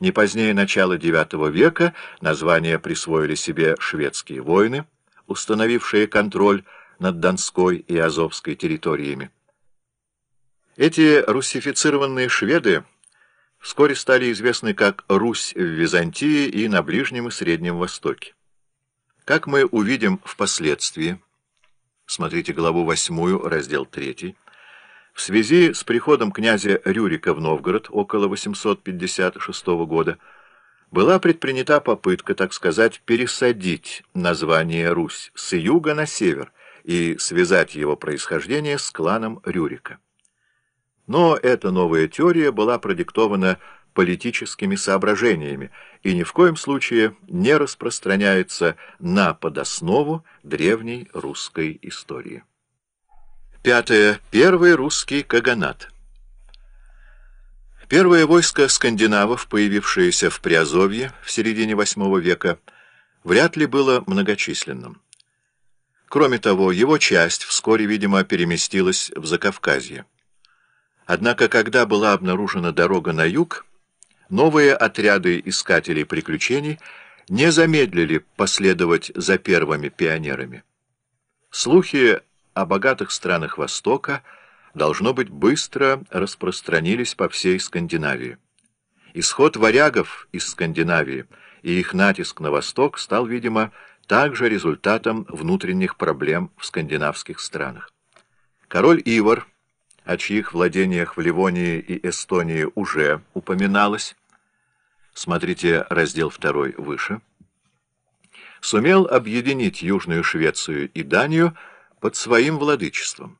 Не позднее начала IX века название присвоили себе шведские войны, установившие контроль над Донской и Азовской территориями. Эти русифицированные шведы вскоре стали известны как Русь в Византии и на Ближнем и Среднем Востоке. Как мы увидим впоследствии, смотрите главу 8, раздел 3, в связи с приходом князя Рюрика в Новгород около 856 года была предпринята попытка, так сказать, пересадить название Русь с юга на север и связать его происхождение с кланом Рюрика. Но эта новая теория была продиктована политическими соображениями и ни в коем случае не распространяется на подоснову древней русской истории. Пятое. Первый русский каганат. Первое войско скандинавов, появившееся в Приазовье в середине VIII века, вряд ли было многочисленным. Кроме того, его часть вскоре, видимо, переместилась в Закавказье. Однако, когда была обнаружена дорога на юг, новые отряды искателей приключений не замедлили последовать за первыми пионерами. Слухи о богатых странах Востока должно быть быстро распространились по всей Скандинавии. Исход варягов из Скандинавии и их натиск на восток стал, видимо, также результатом внутренних проблем в скандинавских странах. Король Ивар о чьих владениях в Ливонии и Эстонии уже упоминалось, смотрите раздел 2 выше, сумел объединить Южную Швецию и Данию под своим владычеством.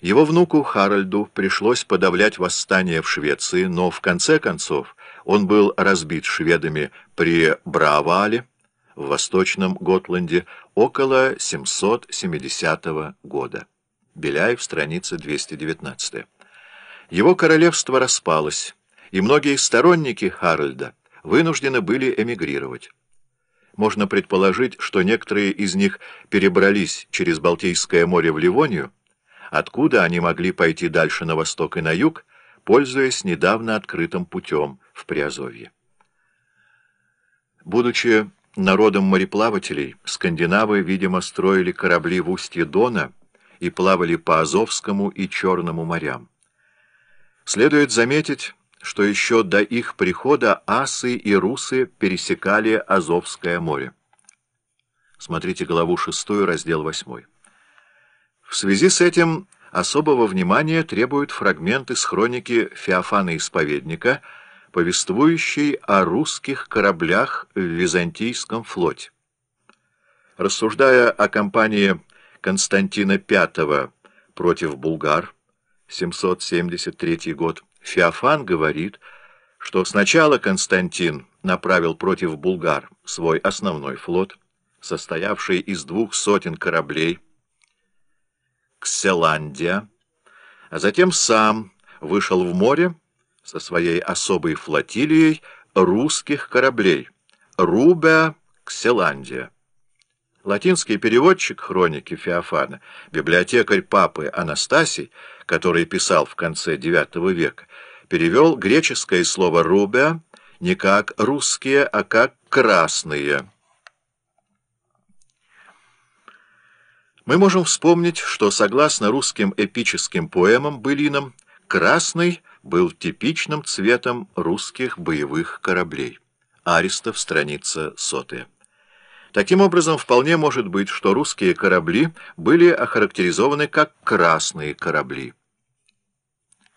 Его внуку Харальду пришлось подавлять восстание в Швеции, но в конце концов он был разбит шведами при Браавале в Восточном Готланде около 770 года. Беляев, страница 219. Его королевство распалось, и многие сторонники Харальда вынуждены были эмигрировать. Можно предположить, что некоторые из них перебрались через Балтийское море в Ливонию, откуда они могли пойти дальше на восток и на юг, пользуясь недавно открытым путем в Приазовье. Будучи народом мореплавателей, скандинавы, видимо, строили корабли в устье Дона, и плавали по Азовскому и Черному морям. Следует заметить, что еще до их прихода асы и русы пересекали Азовское море. Смотрите главу 6, раздел 8. В связи с этим особого внимания требуют фрагменты с хроники Феофана Исповедника, повествующей о русских кораблях в Византийском флоте. Рассуждая о кампании Константина V против булгар, 773 год, Феофан говорит, что сначала Константин направил против булгар свой основной флот, состоявший из двух сотен кораблей, Кселандия, а затем сам вышел в море со своей особой флотилией русских кораблей, Рубя Кселандия. Латинский переводчик хроники Феофана, библиотекарь папы Анастасий, который писал в конце IX века, перевел греческое слово «рубя» не как «русские», а как «красные». Мы можем вспомнить, что, согласно русским эпическим поэмам былинам, красный был типичным цветом русских боевых кораблей. Аристов, страница сотая. Таким образом, вполне может быть, что русские корабли были охарактеризованы как красные корабли.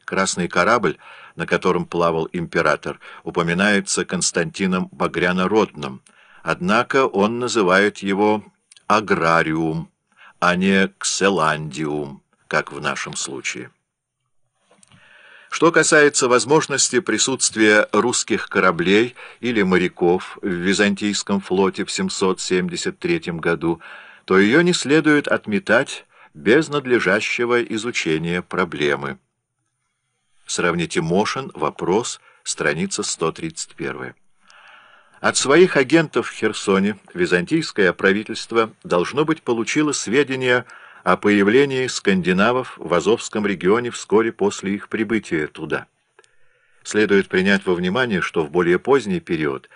Красный корабль, на котором плавал император, упоминается Константином Багрянородным, однако он называет его аграриум, а не кселандиум, как в нашем случае. Что касается возможности присутствия русских кораблей или моряков в Византийском флоте в 773 году, то ее не следует отметать без надлежащего изучения проблемы. Сравните Мошин, вопрос, страница 131. От своих агентов в Херсоне византийское правительство должно быть получило сведения о появлении скандинавов в Азовском регионе вскоре после их прибытия туда. Следует принять во внимание, что в более поздний период